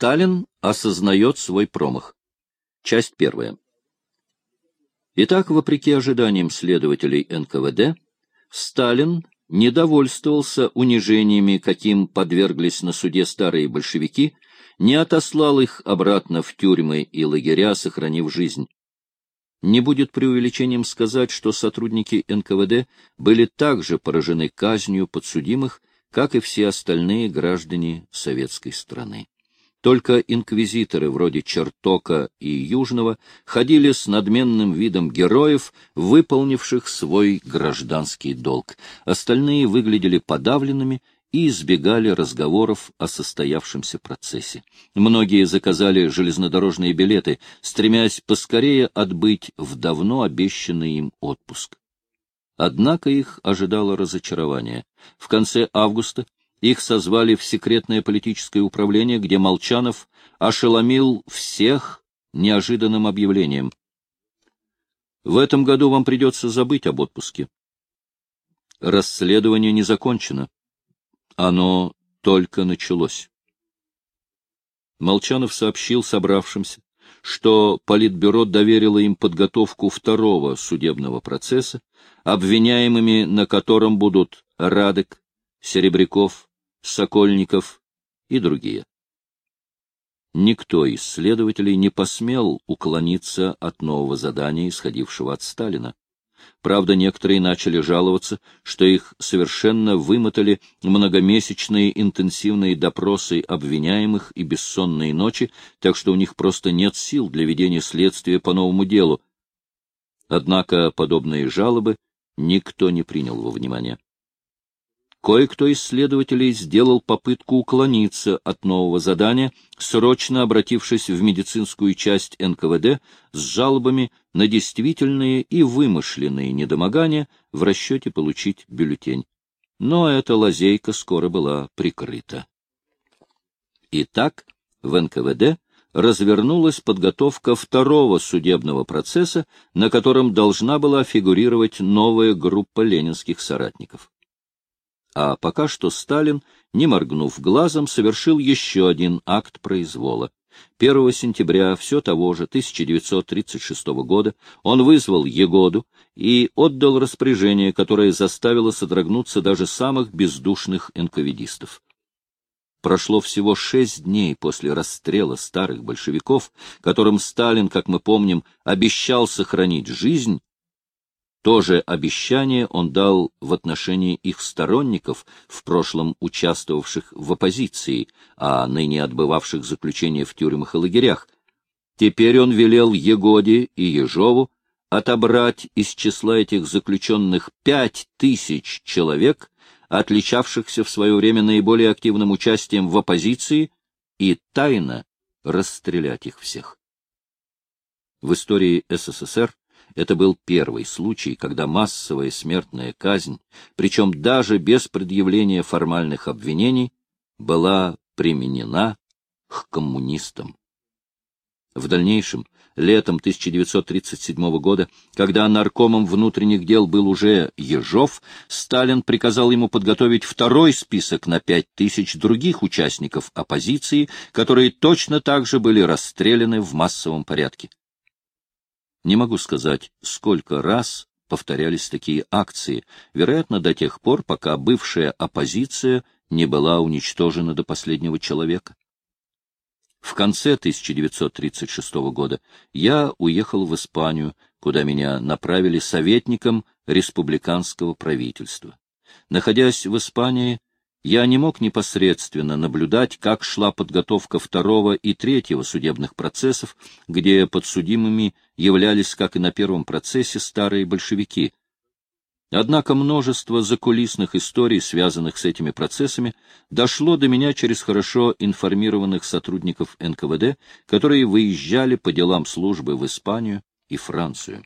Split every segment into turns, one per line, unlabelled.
Сталин осознает свой промах. Часть первая. Итак, вопреки ожиданиям следователей НКВД, Сталин не довольствовался унижениями, каким подверглись на суде старые большевики, не отослал их обратно в тюрьмы и лагеря, сохранив жизнь. Не будет преувеличением сказать, что сотрудники НКВД были также поражены казнью подсудимых, как и все остальные граждане советской страны. Только инквизиторы вроде Чертока и Южного ходили с надменным видом героев, выполнивших свой гражданский долг. Остальные выглядели подавленными и избегали разговоров о состоявшемся процессе. Многие заказали железнодорожные билеты, стремясь поскорее отбыть в давно обещанный им отпуск. Однако их ожидало разочарование. В конце августа их созвали в секретное политическое управление, где Молчанов ошеломил всех неожиданным объявлением. В этом году вам придется забыть об отпуске. Расследование не закончено. Оно только началось. Молчанов сообщил собравшимся, что Политбюро доверило им подготовку второго судебного процесса, обвиняемыми на котором будут Радек, Серебряков, Сокольников и другие. Никто из следователей не посмел уклониться от нового задания, исходившего от Сталина. Правда, некоторые начали жаловаться, что их совершенно вымотали многомесячные интенсивные допросы обвиняемых и бессонные ночи, так что у них просто нет сил для ведения следствия по новому делу. Однако подобные жалобы никто не принял во внимание. Кое-кто из следователей сделал попытку уклониться от нового задания, срочно обратившись в медицинскую часть НКВД с жалобами на действительные и вымышленные недомогания в расчете получить бюллетень. Но эта лазейка скоро была прикрыта. Итак, в НКВД развернулась подготовка второго судебного процесса, на котором должна была фигурировать новая группа ленинских соратников. А пока что Сталин, не моргнув глазом, совершил еще один акт произвола. 1 сентября все того же 1936 года он вызвал Егоду и отдал распоряжение, которое заставило содрогнуться даже самых бездушных энковидистов. Прошло всего шесть дней после расстрела старых большевиков, которым Сталин, как мы помним, обещал сохранить жизнь, то же обещание он дал в отношении их сторонников, в прошлом участвовавших в оппозиции, а ныне отбывавших заключение в тюрьмах и лагерях. Теперь он велел Егоде и Ежову отобрать из числа этих заключенных пять тысяч человек, отличавшихся в свое время наиболее активным участием в оппозиции, и тайно расстрелять их всех. В истории СССР это был первый случай, когда массовая смертная казнь, причем даже без предъявления формальных обвинений, была применена к коммунистам. В дальнейшем, летом 1937 года, когда наркомом внутренних дел был уже Ежов, Сталин приказал ему подготовить второй список на пять тысяч других участников оппозиции, которые точно так же были расстреляны в массовом порядке. Не могу сказать, сколько раз повторялись такие акции, вероятно, до тех пор, пока бывшая оппозиция не была уничтожена до последнего человека. В конце 1936 года я уехал в Испанию, куда меня направили советником республиканского правительства. Находясь в Испании, я не мог непосредственно наблюдать, как шла подготовка второго и третьего судебных процессов, где подсудимыми являлись, как и на первом процессе, старые большевики. Однако множество закулисных историй, связанных с этими процессами, дошло до меня через хорошо информированных сотрудников НКВД, которые выезжали по делам службы в Испанию и Францию.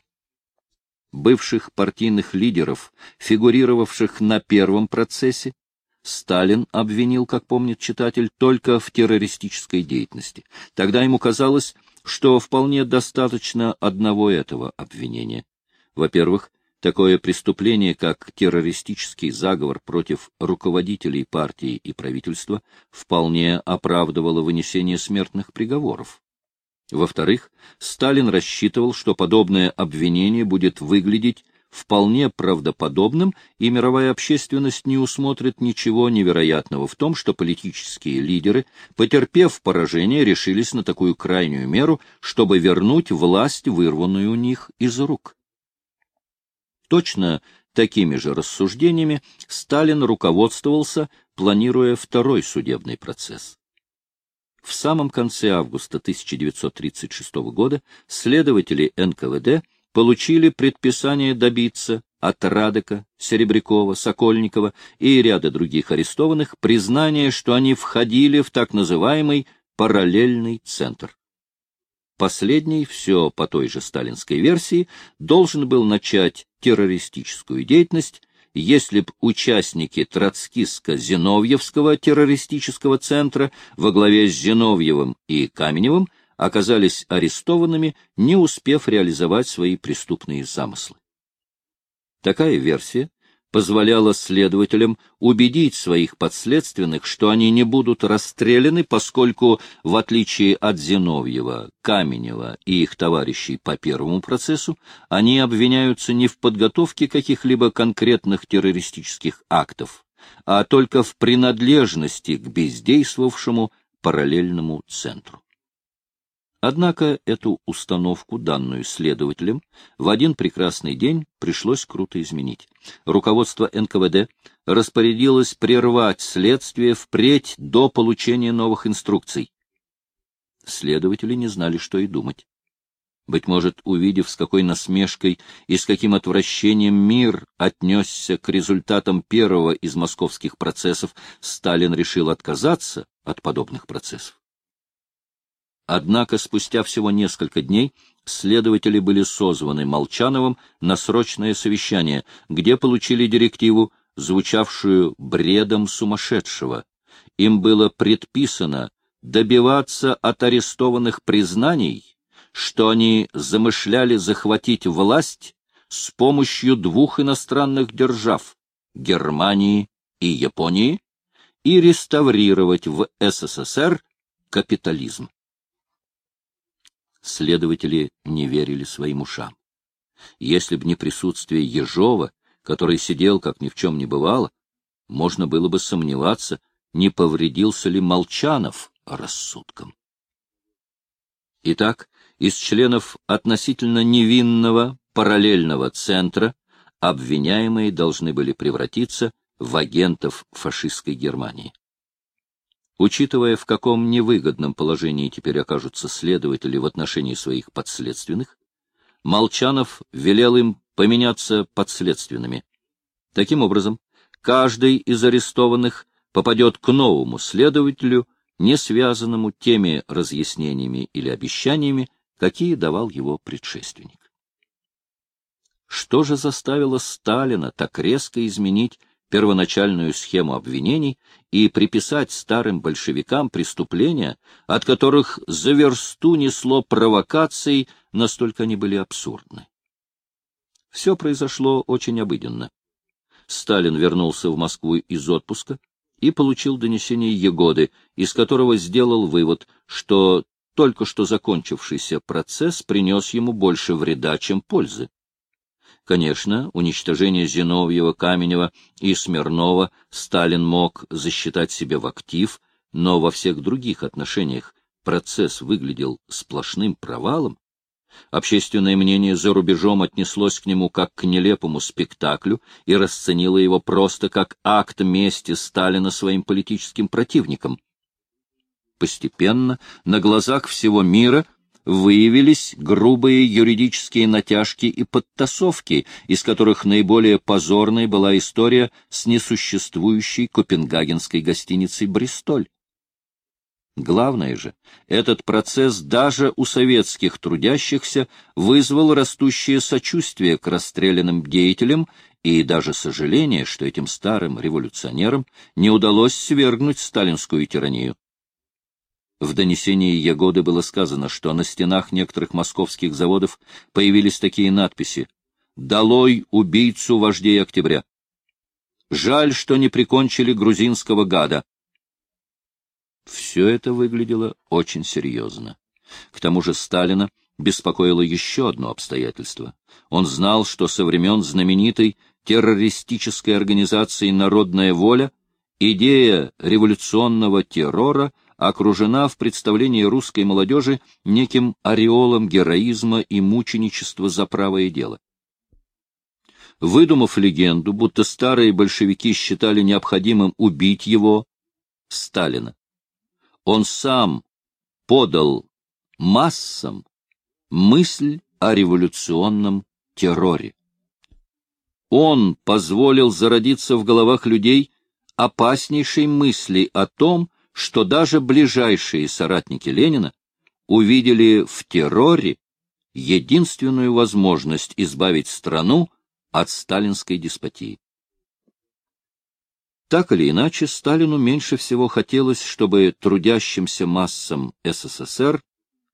Бывших партийных лидеров, фигурировавших на первом процессе, Сталин обвинил, как помнит читатель, только в террористической деятельности. Тогда ему казалось, что вполне достаточно одного этого обвинения. Во-первых, Такое преступление, как террористический заговор против руководителей партии и правительства, вполне оправдывало вынесение смертных приговоров. Во-вторых, Сталин рассчитывал, что подобное обвинение будет выглядеть вполне правдоподобным, и мировая общественность не усмотрит ничего невероятного в том, что политические лидеры, потерпев поражение, решились на такую крайнюю меру, чтобы вернуть власть, вырванную у них из рук. Точно такими же рассуждениями Сталин руководствовался, планируя второй судебный процесс. В самом конце августа 1936 года следователи НКВД получили предписание добиться от Радека, Серебрякова, Сокольникова и ряда других арестованных признания, что они входили в так называемый параллельный центр. Последний, все по той же сталинской версии, должен был начать террористическую деятельность если б участники Троцкистско-Зиновьевского террористического центра во главе с Зиновьевым и Каменевым оказались арестованными, не успев реализовать свои преступные замыслы. Такая версия позволяло следователям убедить своих подследственных, что они не будут расстреляны, поскольку, в отличие от Зиновьева, Каменева и их товарищей по первому процессу, они обвиняются не в подготовке каких-либо конкретных террористических актов, а только в принадлежности к бездействовавшему параллельному центру. Однако эту установку, данную следователям, в один прекрасный день пришлось круто изменить. Руководство НКВД распорядилось прервать следствие впредь до получения новых инструкций. Следователи не знали, что и думать. Быть может, увидев, с какой насмешкой и с каким отвращением мир отнесся к результатам первого из московских процессов, Сталин решил отказаться от подобных процессов. Однако спустя всего несколько дней следователи были созваны Молчановым на срочное совещание, где получили директиву, звучавшую бредом сумасшедшего. Им было предписано добиваться от арестованных признаний, что они замышляли захватить власть с помощью двух иностранных держав — Германии и Японии, и реставрировать в СССР капитализм. Следователи не верили своим ушам. Если б не присутствие Ежова, который сидел, как ни в чем не бывало, можно было бы сомневаться, не повредился ли Молчанов рассудком. Итак, из членов относительно невинного параллельного центра обвиняемые должны были превратиться в агентов фашистской Германии. Учитывая, в каком невыгодном положении теперь окажутся следователи в отношении своих подследственных, Молчанов велел им поменяться подследственными. Таким образом, каждый из арестованных попадет к новому следователю, не связанному теми разъяснениями или обещаниями, какие давал его предшественник. Что же заставило Сталина так резко изменить первоначальную схему обвинений и приписать старым большевикам преступления, от которых за версту несло провокаций, настолько они были абсурдны. Все произошло очень обыденно. Сталин вернулся в Москву из отпуска и получил донесение Егоды, из которого сделал вывод, что только что закончившийся процесс принес ему больше вреда, чем пользы. Конечно, уничтожение Зиновьева, Каменева и Смирнова Сталин мог засчитать себе в актив, но во всех других отношениях процесс выглядел сплошным провалом. Общественное мнение за рубежом отнеслось к нему как к нелепому спектаклю и расценило его просто как акт мести Сталина своим политическим противникам. Постепенно, на глазах всего мира, выявились грубые юридические натяжки и подтасовки, из которых наиболее позорной была история с несуществующей копенгагенской гостиницей «Бристоль». Главное же, этот процесс даже у советских трудящихся вызвал растущее сочувствие к расстрелянным деятелям и даже сожаление, что этим старым революционерам не удалось свергнуть сталинскую тиранию. В донесении Ягоды было сказано, что на стенах некоторых московских заводов появились такие надписи Долой убийцу вождей октября! Жаль, что не прикончили грузинского гада. Все это выглядело очень серьезно. К тому же Сталина беспокоило еще одно обстоятельство. Он знал, что со времен знаменитой террористической организации «Народная воля» идея революционного террора окружена в представлении русской молодежи неким ореолом героизма и мученичества за правое дело. Выдумав легенду, будто старые большевики считали необходимым убить его, Сталина, он сам подал массам мысль о революционном терроре. Он позволил зародиться в головах людей опаснейшей мысли о том, что даже ближайшие соратники Ленина увидели в терроре единственную возможность избавить страну от сталинской деспотии. Так или иначе, Сталину меньше всего хотелось, чтобы трудящимся массам СССР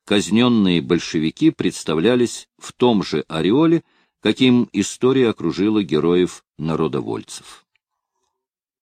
казненные большевики представлялись в том же ореоле, каким история окружила героев народовольцев.